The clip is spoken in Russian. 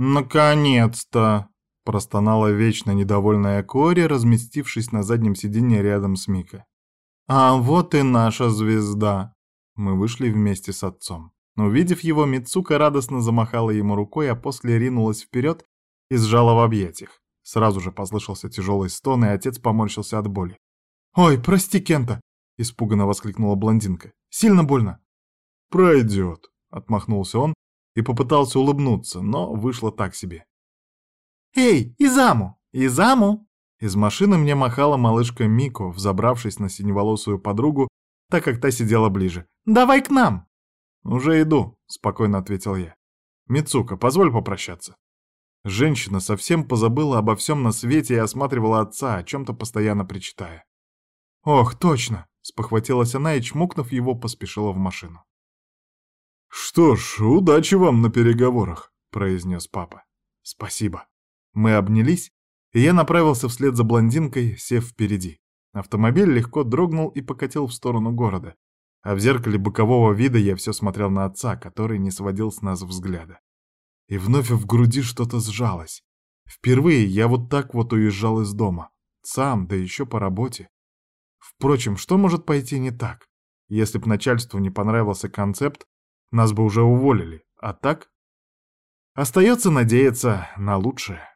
«Наконец-то!» — простонала вечно недовольная Кори, разместившись на заднем сиденье рядом с Мика. «А вот и наша звезда!» Мы вышли вместе с отцом. Увидев его, Мицука радостно замахала ему рукой, а после ринулась вперед и сжала в объятиях. Сразу же послышался тяжелый стон, и отец поморщился от боли. «Ой, прости, Кента!» — испуганно воскликнула блондинка. «Сильно больно?» «Пройдет», — отмахнулся он и попытался улыбнуться, но вышло так себе. «Эй, Изаму! Изаму!» Из машины мне махала малышка Мико, взобравшись на синеволосую подругу, так как та сидела ближе. «Давай к нам!» «Уже иду», — спокойно ответил я. «Мицука, позволь попрощаться». Женщина совсем позабыла обо всем на свете и осматривала отца, о чем-то постоянно причитая. «Ох, точно!» — спохватилась она и, чмокнув его, поспешила в машину. «Что ж, удачи вам на переговорах», — произнес папа. «Спасибо». Мы обнялись, и я направился вслед за блондинкой, сев впереди. Автомобиль легко дрогнул и покатил в сторону города, а в зеркале бокового вида я все смотрел на отца, который не сводил с нас взгляда. И вновь в груди что-то сжалось. Впервые я вот так вот уезжал из дома. Сам, да еще по работе. Впрочем, что может пойти не так? Если б начальству не понравился концепт, нас бы уже уволили, а так? Остается надеяться на лучшее.